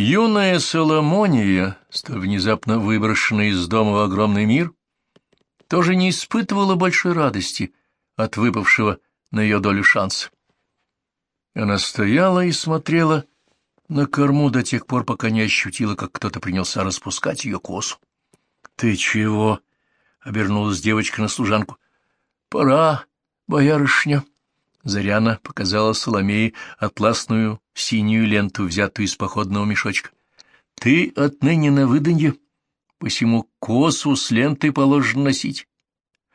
Юная Соломония, столь внезапно выброшенная из дома в огромный мир, тоже не испытывала большой радости от выпавшего на ее долю шанса. Она стояла и смотрела на корму до тех пор, пока не ощутила, как кто-то принялся распускать ее косу. — Ты чего? — обернулась девочка на служанку. — Пора, боярышня. Заряна показала Соломее атласную синюю ленту, взятую из походного мешочка. — Ты отныне на выданье, посему косу с лентой положено носить.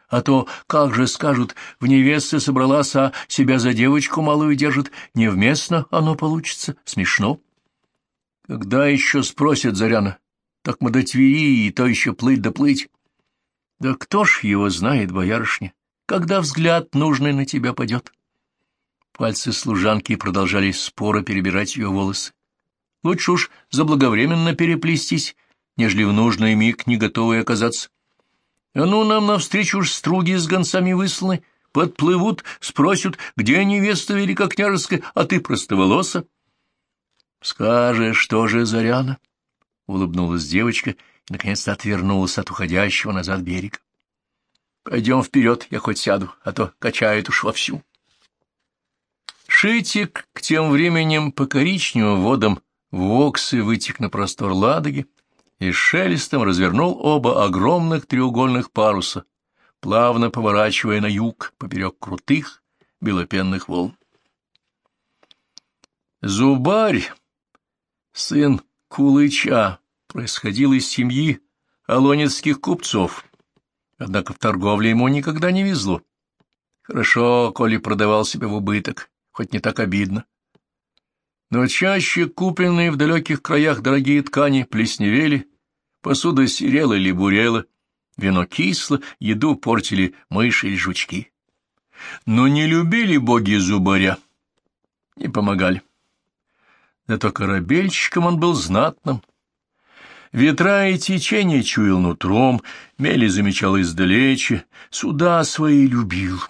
А то, как же скажут, в невесте собралась, а себя за девочку малую держит, невместно оно получится, смешно. Когда еще спросят Заряна, так мы до Твери, и то еще плыть да плыть. Да кто ж его знает, боярышня, когда взгляд нужный на тебя падет? Пальцы служанки продолжали споро перебирать ее волосы. Лучше уж заблаговременно переплестись, нежели в нужный миг не готовой оказаться. А ну, нам навстречу уж струги с гонцами высланы, подплывут, спросят, где невеста великокняжеская, а ты простоволоса. — Скажешь, что же, Заряна? — улыбнулась девочка и, наконец-то, отвернулась от уходящего назад берега. — Пойдем вперед, я хоть сяду, а то качает уж вовсю. Шитик к тем временем по коричневым водам воксы вытек на простор Ладоги, и шелестом развернул оба огромных треугольных паруса, плавно поворачивая на юг поперек крутых белопенных волн. Зубарь, сын Кулыча, происходил из семьи алонецких купцов, однако в торговле ему никогда не везло. Хорошо, коли продавал себя в убыток, хоть не так обидно. Но чаще купленные в далеких краях дорогие ткани плесневели Посуда серела или бурела, вино кисло, еду портили мыши или жучки. Но не любили боги зубаря, не помогали. Зато корабельщиком он был знатным. Ветра и течения чуял нутром, мели замечал издалече, суда свои любил.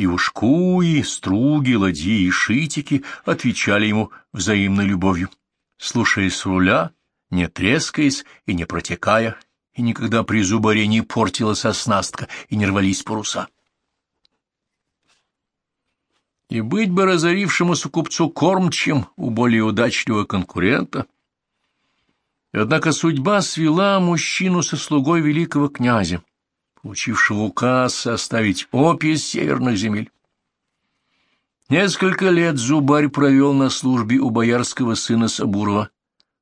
И ушкуи, струги, ладьи и шитики отвечали ему взаимной любовью. Слушая с руля, не трескаясь и не протекая, и никогда при зубаре не портилась оснастка и не рвались паруса. И быть бы разорившемуся купцу кормчим у более удачливого конкурента. Однако судьба свела мужчину со слугой великого князя, получившего указ оставить опись северных земель. Несколько лет зубарь провел на службе у боярского сына Сабурова,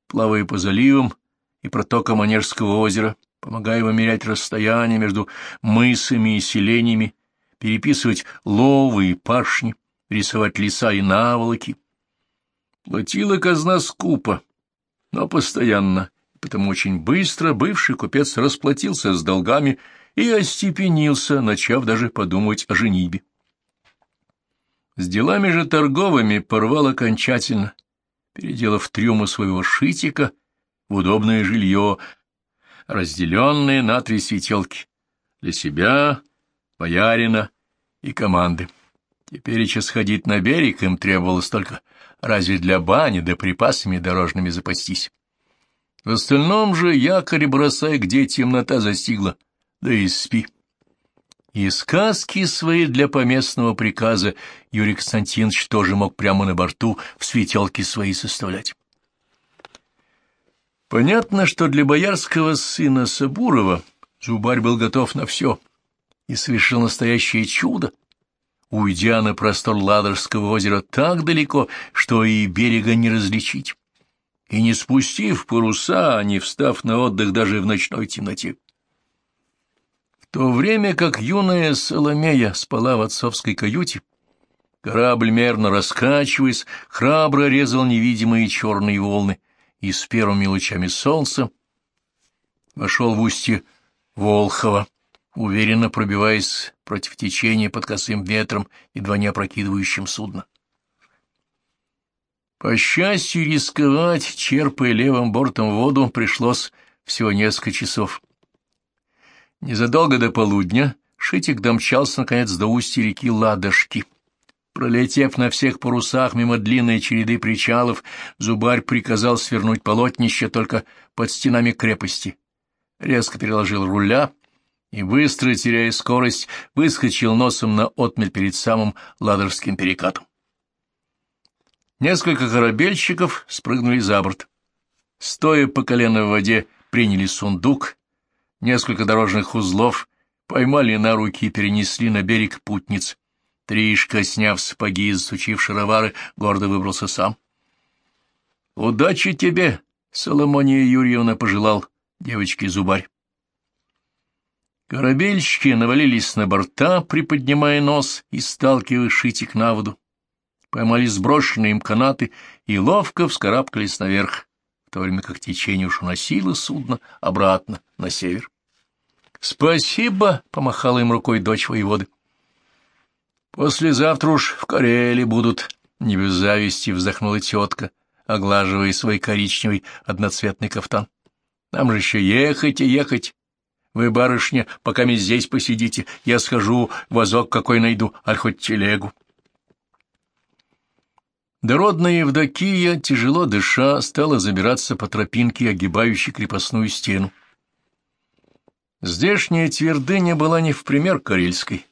плавая по заливам и протокам Онежского озера, помогая вымерять расстояние между мысами и селениями, переписывать ловы и пашни, рисовать леса и наволоки. Платила казна скупо, но постоянно, потому очень быстро бывший купец расплатился с долгами и остепенился, начав даже подумать о женибе. С делами же торговыми порвал окончательно, переделав трюму своего шитика в удобное жилье, разделенное на три светелки для себя, боярина и команды. Теперь еще сходить на берег им требовалось только разве для бани да припасами дорожными запастись. В остальном же якорь бросай, где темнота застигла, да и спи. И сказки свои для поместного приказа Юрий Константинович тоже мог прямо на борту в светелке свои составлять. Понятно, что для боярского сына Сабурова Зубарь был готов на все и совершил настоящее чудо, уйдя на простор Ладожского озера так далеко, что и берега не различить, и не спустив паруса, не встав на отдых даже в ночной темноте то время как юная Соломея спала в отцовской каюте, корабль, мерно раскачиваясь, храбро резал невидимые черные волны и с первыми лучами солнца вошел в устье Волхова, уверенно пробиваясь против течения под косым ветром, едва не опрокидывающим судно. По счастью, рисковать, черпая левым бортом воду, пришлось всего несколько часов. Незадолго до полудня Шитик домчался, наконец, до устья реки Ладожки. Пролетев на всех парусах мимо длинной череды причалов, зубарь приказал свернуть полотнище только под стенами крепости. Резко переложил руля и, быстро теряя скорость, выскочил носом на отмель перед самым Ладожским перекатом. Несколько корабельщиков спрыгнули за борт. Стоя по колено в воде, приняли сундук, несколько дорожных узлов, поймали на руки и перенесли на берег путниц. Тришка, сняв сапоги и засучив шаровары, гордо выбрался сам. — Удачи тебе, Соломония Юрьевна пожелал девочке-зубарь. Корабельщики навалились на борта, приподнимая нос и сталкивая шитик на воду. Поймали сброшенные им канаты и ловко вскарабкались наверх, в то время как течение уж уносило судно обратно на север. — Спасибо! — помахала им рукой дочь воеводы. — Послезавтра уж в Карелии будут, — не без зависти вздохнула тетка, оглаживая свой коричневый одноцветный кафтан. — Нам же еще ехать и ехать. Вы, барышня, пока мы здесь посидите, я схожу, вазок какой найду, аль хоть телегу. Дородная Евдокия, тяжело дыша, стала забираться по тропинке, огибающей крепостную стену. Здешняя твердыня была не в пример карельской.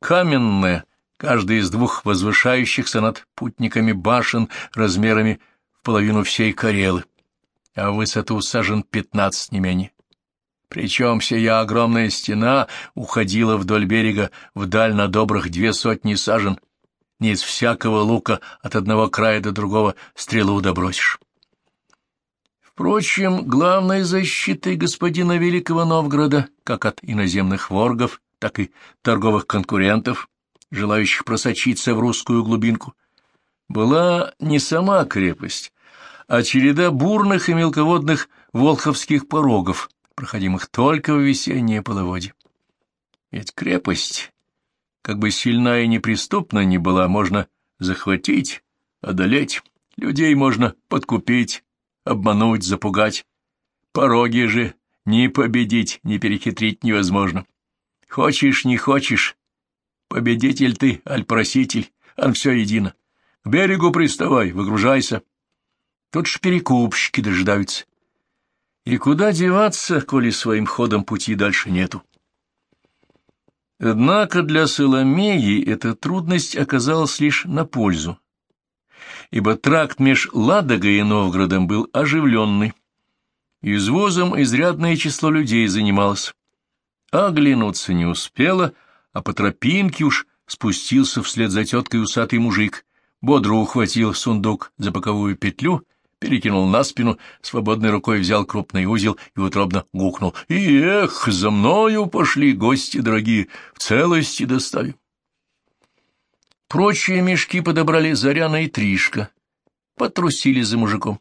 Каменная, каждая из двух возвышающихся над путниками башен размерами в половину всей Карелы, а в высоту сажен пятнадцать не менее. Причем сия огромная стена уходила вдоль берега вдаль на добрых две сотни сажен, не из всякого лука от одного края до другого стрелу добросишь. Впрочем, главной защитой господина Великого Новгорода, как от иноземных воргов, так и торговых конкурентов, желающих просочиться в русскую глубинку, была не сама крепость, а череда бурных и мелководных волховских порогов, проходимых только в весеннее половодье. Ведь крепость как бы сильна и неприступна ни была, можно захватить, одолеть, людей можно подкупить, обмануть, запугать. Пороги же ни победить, ни перехитрить невозможно. Хочешь, не хочешь, победитель ты, аль проситель, ан все едино. К берегу приставай, выгружайся. Тут ж перекупщики дожидаются. И куда деваться, коли своим ходом пути дальше нету? Однако для Соломеи эта трудность оказалась лишь на пользу, ибо тракт меж Ладогой и Новгородом был оживленный. Извозом изрядное число людей занималось. Оглянуться не успела, а по тропинке уж спустился вслед за теткой усатый мужик, бодро ухватил сундук за боковую петлю перекинул на спину, свободной рукой взял крупный узел и утробно гукнул. «И эх, за мною пошли гости дорогие, в целости доставим». Прочие мешки подобрали Заряна и Тришка, потрусили за мужиком.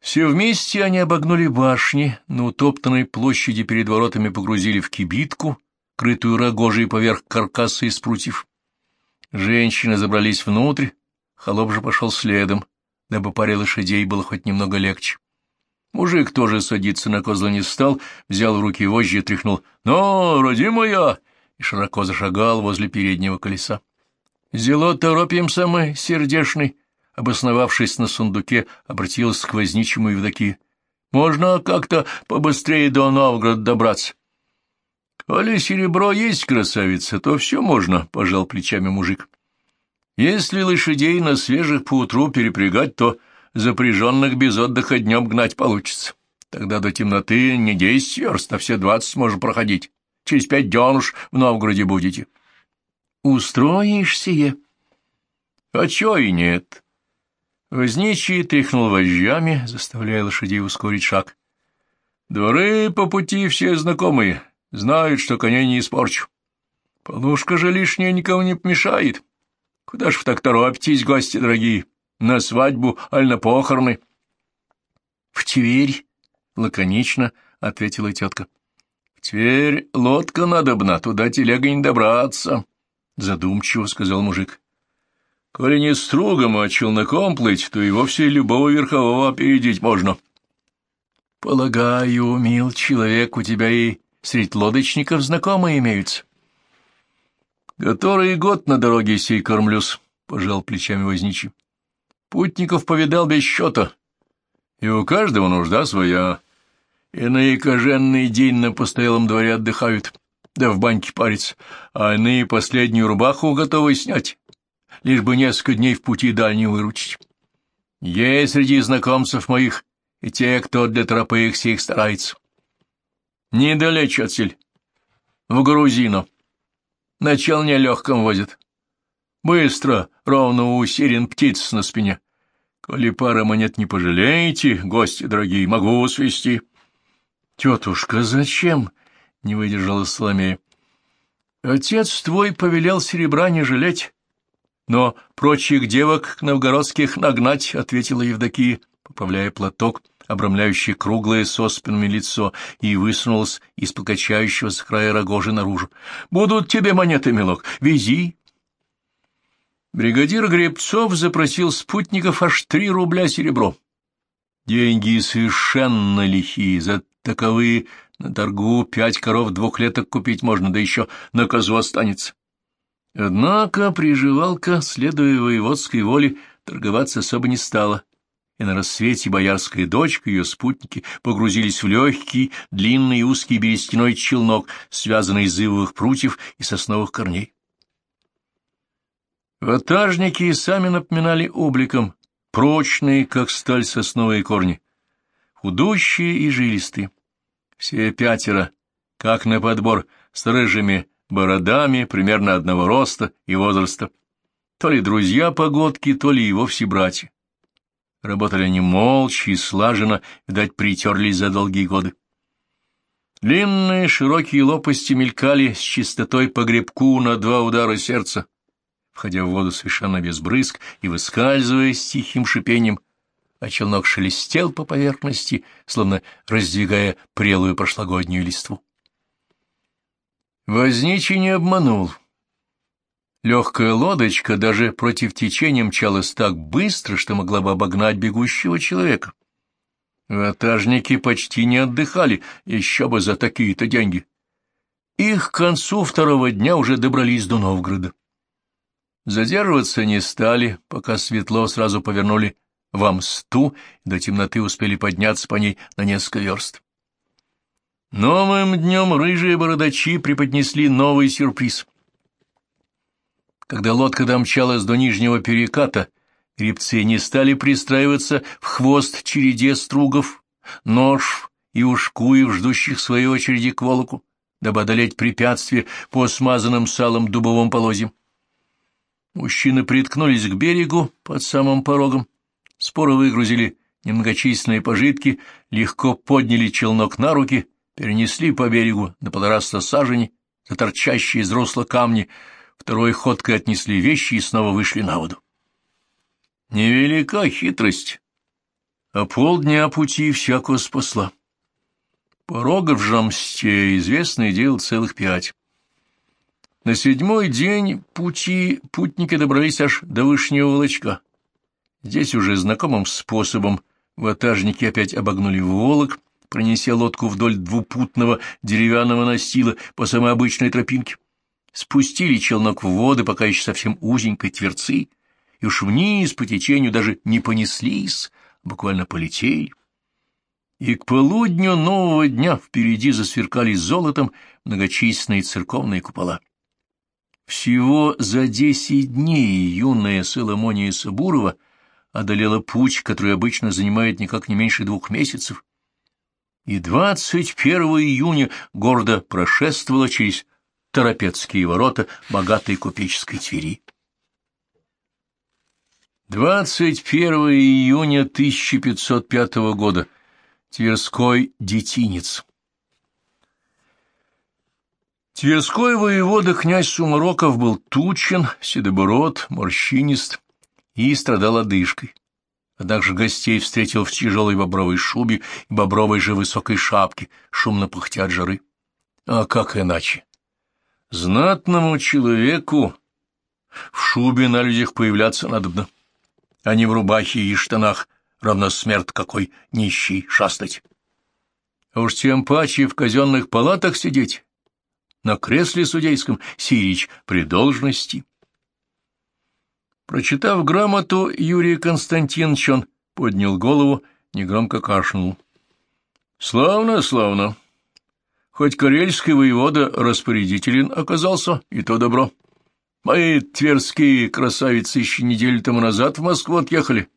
Все вместе они обогнули башни, на утоптанной площади перед воротами погрузили в кибитку, крытую рогожей поверх каркаса из прутьев. Женщины забрались внутрь, холоп же пошел следом дабы паре лошадей было хоть немного легче. Мужик тоже садиться на козла не стал, взял в руки вожжи и тряхнул «Ну, родимая!» и широко зашагал возле переднего колеса. «Зело торопимся мы, сердешный!» Обосновавшись на сундуке, обратилась к возничему Евдокии. «Можно как-то побыстрее до Новгорода добраться?» «Коли серебро есть, красавица, то все можно», — пожал плечами мужик. Если лошадей на свежих поутру перепрягать, то запряженных без отдыха днем гнать получится. Тогда до темноты не десять верст, а все двадцать можно проходить. Через пять дён уж в Новгороде будете. Устроишь сие? А чё и нет. Возничий тряхнул вожжами, заставляя лошадей ускорить шаг. Дворы по пути все знакомые, знают, что коней не испорчу. Полушка же лишняя никому не помешает. Куда ж вы так торопитесь, гости дорогие? На свадьбу, аль на похороны? — В Тверь, — лаконично ответила тетка. — В Тверь лодка надобна, туда телега не добраться, — задумчиво сказал мужик. — Коли не стругом, а челноком плыть, то и вовсе любого верхового опередить можно. — Полагаю, мил человек, у тебя и средь лодочников знакомые имеются. — Который год на дороге сей кормлюсь, — пожал плечами возничий. — Путников повидал без счета, и у каждого нужда своя. Иные коженный день на постоялом дворе отдыхают, да в баньке парятся, а иные последнюю рубаху готовы снять, лишь бы несколько дней в пути дальний выручить. Есть среди знакомцев моих и те, кто для тропы их всех старается. Недалече отсель, в Грузину. На челне легком возят. Быстро, ровно у сирен птиц на спине. Коли пара монет не пожалеете, гости дорогие, могу свести. — Тетушка, зачем? — не выдержала Соломея. — Отец твой повелел серебра не жалеть, но прочих девок новгородских нагнать, — ответила Евдокия, поправляя платок, обрамляющий круглое со спинами лицо, и высунулась из покачающегося края рогожи наружу. — Будут тебе монеты, милок, вези. Бригадир Гребцов запросил спутников аж три рубля серебро. Деньги совершенно лихие, за таковые на торгу пять коров двухлеток купить можно, да еще на козу останется. Однако приживалка, следуя воеводской воле, торговаться особо не стала, и на рассвете боярская дочка и ее спутники погрузились в легкий, длинный и узкий берестяной челнок, связанный из ивовых прутьев и сосновых корней. Ватажники сами напоминали обликом прочные, как сталь сосновые корни, худущие и жилистые. Все пятеро, как на подбор, с рыжими бородами, примерно одного роста и возраста. То ли друзья погодки, то ли и вовсе братья. Работали они молча и слаженно, видать, притерлись за долгие годы. Длинные широкие лопасти мелькали с чистотой по гребку на два удара сердца, входя в воду совершенно без брызг и выскальзывая с тихим шипением, а челнок шелестел по поверхности, словно раздвигая прелую прошлогоднюю листву. Возничий не обманул. Легкая лодочка даже против течения мчалась так быстро, что могла бы обогнать бегущего человека. Ватажники почти не отдыхали, еще бы за такие-то деньги. Их к концу второго дня уже добрались до Новгорода. Задерживаться не стали, пока светло сразу повернули в Амсту, до темноты успели подняться по ней на несколько верст. Новым днем рыжие бородачи преподнесли новый сюрприз. Когда лодка домчалась до нижнего переката, гребцы не стали пристраиваться в хвост череде стругов, нож и ушкуев, ждущих своей очереди к волоку, дабы одолеть препятствие по смазанным салом дубовым полозьям. Мужчины приткнулись к берегу под самым порогом, споро выгрузили немногочисленные пожитки, легко подняли челнок на руки перенесли по берегу на полтораста сажени, за торчащие из русла камни, второй ходкой отнесли вещи и снова вышли на воду. Невелика хитрость, а полдня пути всякого спасла. Порога в Жамсте известное дело целых пять. На седьмой день пути путники добрались аж до Вышнего Волочка. Здесь уже знакомым способом ватажники опять обогнули Волок, пронеся лодку вдоль двупутного деревянного настила по самой обычной тропинке. Спустили челнок в воды, пока еще совсем узенькой тверцы, и уж вниз по течению даже не понеслись, буквально полетели. И к полудню нового дня впереди засверкали золотом многочисленные церковные купола. Всего за десять дней юная Соломония Сабурова одолела путь, который обычно занимает никак не меньше двух месяцев, и 21 июня гордо прошествовала через Торопецкие ворота богатой купеческой Твери. 21 июня 1505 года. Тверской детинец. Тверской воевода князь Сумароков был тучен, седобород, морщинист и страдал одышкой а также гостей встретил в тяжелой бобровой шубе и бобровой же высокой шапке, шумно пыхтя от жары. А как иначе? Знатному человеку в шубе на людях появляться надобно, а не в рубахе и штанах, равно смерть какой нищий шастать. А уж тем паче в казенных палатах сидеть. на кресле судейском, Сирич при должности. Прочитав грамоту, Юрий Константинович он поднял голову, негромко кашлянул. — Славно, славно. Хоть карельский воевода распорядителен оказался, и то добро. Мои тверские красавицы еще неделю тому назад в Москву отъехали,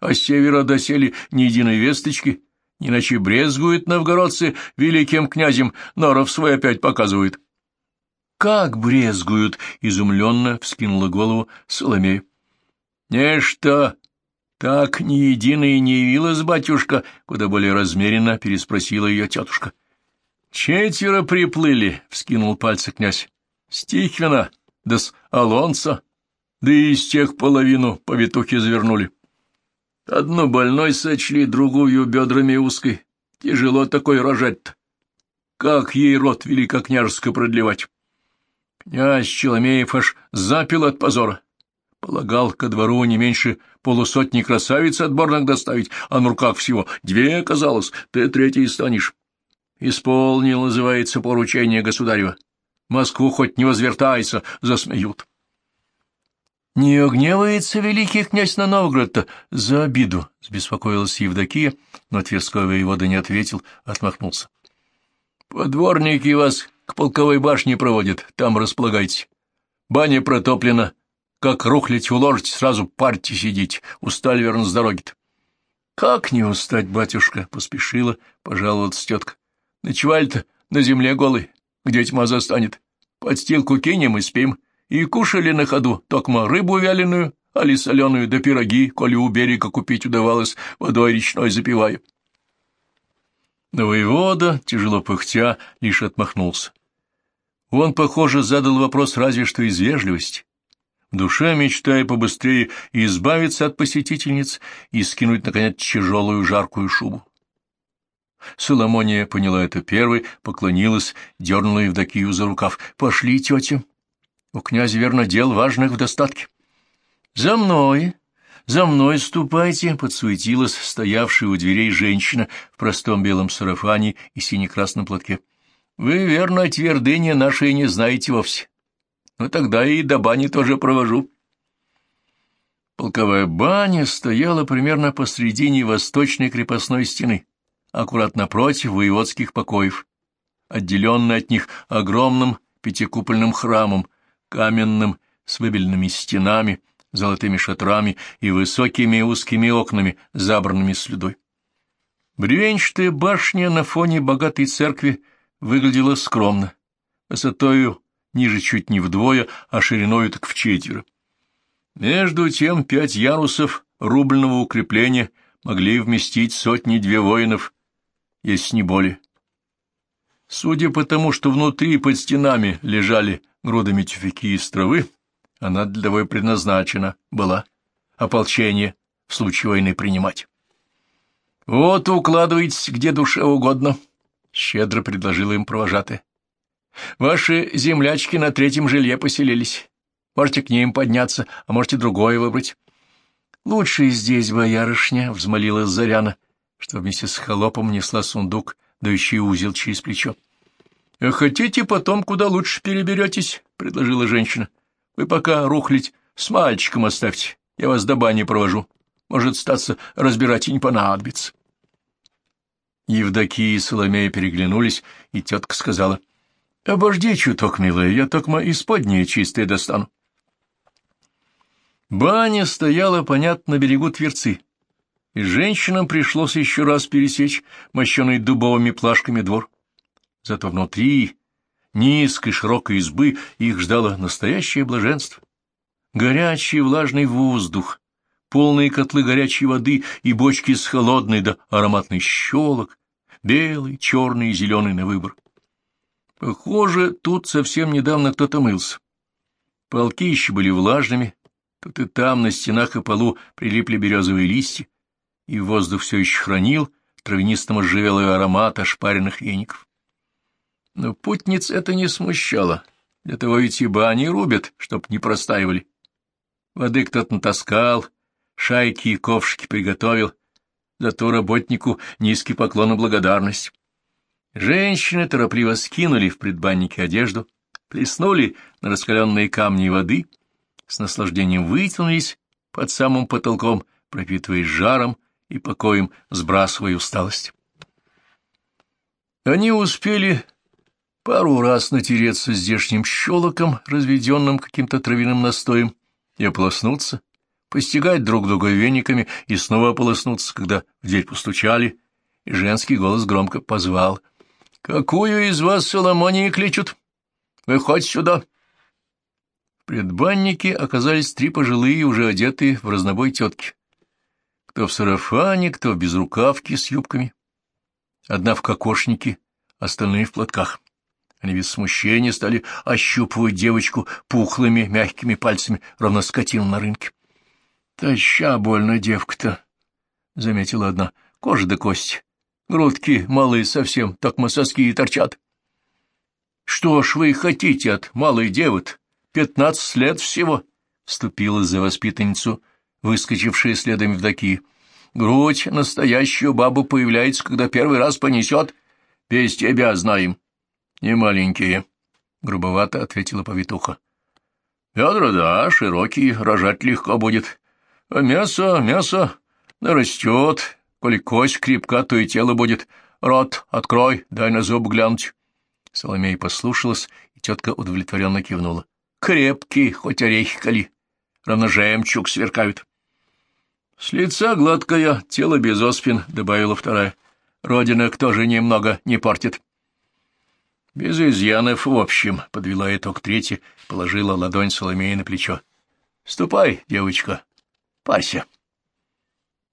а с севера досели ни единой весточки, иначе брезгуют новгородцы великим князем, норов свой опять показывают. — Как брезгуют? — изумленно вскинула голову Соломея. — Нечто так ни единой не явилась батюшка, куда более размеренно переспросила ее тетушка. — Четверо приплыли, — вскинул пальцы князь. — Стихвина, да с Алонса, да и из тех половину по витухе завернули. — Одну больной сочли, другую бедрами узкой. Тяжело такой рожать-то. Как ей рот великокняжеско продлевать? Князь Челомеев аж запил от позора. Полагал ко двору не меньше полусотни красавиц отборных доставить, а на руках всего две оказалось, ты третий станешь. Исполнил, называется, поручение государева. Москву хоть не возвертайся, засмеют. — Не гневается великий князь на Новгород-то за обиду, — сбеспокоилась Евдокия, но Тверской воевода не ответил, отмахнулся. — Подворники вас к полковой башне проводят, там располагайте. Баня протоплена, как рухлить уложить, сразу парьте сидеть, устали, верно, с дороги-то. — Как не устать, батюшка? — поспешила пожаловаться тетка. — Ночевали-то на земле голый, где тьма застанет. Подстилку кинем и спим. — и кушали на ходу, токмо рыбу вяленую, али соленую, да пироги, коли у берега купить удавалось, водой речной запивая. Но воевода, тяжело пыхтя, лишь отмахнулся. Он, похоже, задал вопрос разве что из вежливости, в душе мечтая побыстрее избавиться от посетительниц и скинуть, наконец, тяжелую жаркую шубу. Соломония поняла это первой, поклонилась, дернула Евдокию за рукав. «Пошли, тетя!» У князя, верно, дел важных в достатке. — За мной, за мной ступайте, — подсуетилась стоявшая у дверей женщина в простом белом сарафане и сине-красном платке. — Вы, верно, твердыни нашей не знаете вовсе. Ну, тогда и до бани тоже провожу. Полковая баня стояла примерно посредине восточной крепостной стены, аккуратно против воеводских покоев, отделенная от них огромным пятикупольным храмом, каменным, с выбеленными стенами, золотыми шатрами и высокими узкими окнами, забранными слюдой. Бревенчатая башня на фоне богатой церкви выглядела скромно, высотою ниже чуть не вдвое, а шириною так в четверо. Между тем пять ярусов рубленного укрепления могли вместить сотни-две воинов, если не более. Судя по тому, что внутри под стенами лежали грудами тюфяки из травы, она для того и предназначена была ополчение в случае войны принимать. — Вот укладывайтесь где душе угодно, — щедро предложила им провожатая. — Ваши землячки на третьем жилье поселились. Можете к ним подняться, а можете другое выбрать. — Лучше здесь, боярышня, — взмолилась Заряна, что вместе с холопом несла сундук, дающий узел через плечо. — Хотите, потом куда лучше переберетесь, — предложила женщина. — Вы пока рухлить с мальчиком оставьте, я вас до бани провожу. Может, статься разбирать и не понадобится. Евдокия и Соломея переглянулись, и тетка сказала. — Обожди чуток, милая, я токмо исподнее чистое достану. Баня стояла, понятно, на берегу Тверцы, женщинам пришлось еще раз пересечь мощеный дубовыми плашками двор. Зато внутри низкой широкой избы их ждало настоящее блаженство. Горячий влажный воздух, полные котлы горячей воды и бочки с холодной да ароматный щелок, белый, черный и зеленый на выбор. Похоже, тут совсем недавно кто-то мылся. Полки еще были влажными, тут и там на стенах и полу прилипли березовые листья, и воздух все еще хранил травянисто-можжевелый аромат ошпаренных веников. Но путниц это не смущало. Для того ведь и бани рубят, чтоб не простаивали. Воды кто-то натаскал, шайки и ковшики приготовил. Зато работнику низкий поклон и благодарность. Женщины торопливо скинули в предбаннике одежду, плеснули на раскаленные камни воды, с наслаждением вытянулись под самым потолком, пропитываясь жаром и покоем, сбрасывая усталость. Они успели пару раз натереться здешним щелоком, разведенным каким-то травяным настоем, и ополоснуться, постигать друг друга вениками и снова ополоснуться, когда в дверь постучали, и женский голос громко позвал. — Какую из вас Соломонии кличут? Выходь сюда! В предбаннике оказались три пожилые, уже одетые в разнобой тетки. Кто в сарафане, кто в безрукавке с юбками. Одна в кокошнике, остальные в платках. Они без смущения стали ощупывать девочку пухлыми мягкими пальцами, ровно скотину на рынке. — Таща больно девка-то, — заметила одна, — кожа до кости. Грудки малые совсем, так соски и торчат. — Что ж вы хотите от малой девы Пятнадцать лет всего, — вступила за воспитанницу, выскочившая следом Евдокия. — Грудь настоящую бабу появляется, когда первый раз понесет. Без тебя знаем. Не маленькие, — грубовато ответила повитуха. — Бедра, да, широкие, рожать легко будет. А мясо, мясо нарастет. Коли кость крепка, то и тело будет. Рот открой, дай на зуб глянуть. Соломея послушалась, и тетка удовлетворенно кивнула. — Крепкий, хоть орехи кали. Равно жемчуг сверкают. — С лица гладкая, тело без оспин, — добавила вторая. — Родинок тоже немного не портит. — без изъянов в общем, — подвела итог третья, положила ладонь Соломея на плечо. — Ступай, девочка, парься.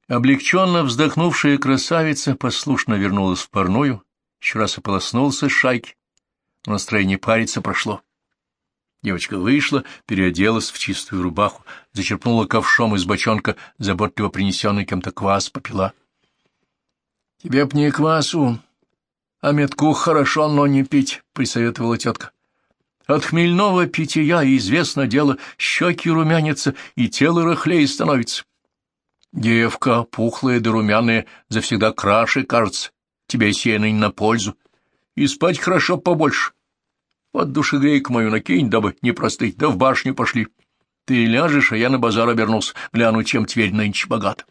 Облегченно вздохнувшая красавица послушно вернулась в парную, еще раз ополоснулся шайки, настроение париться прошло. Девочка вышла, переоделась в чистую рубаху, зачерпнула ковшом из бочонка заботливо принесенный кем-то квас, попила. — Тебе б не квасу, а метку хорошо, но не пить, — присоветовала тетка. От хмельного питья, известно дело, щеки румянятся и тело рыхлее становится. Девка, пухлая да румяная, завсегда краше, кажется, тебе сено не на пользу. И спать хорошо побольше. Вот душегрейку мою накинь, дабы не простыть, да в башню пошли. Ты ляжешь, а я на базар обернулся, гляну, чем теперь нынче богат.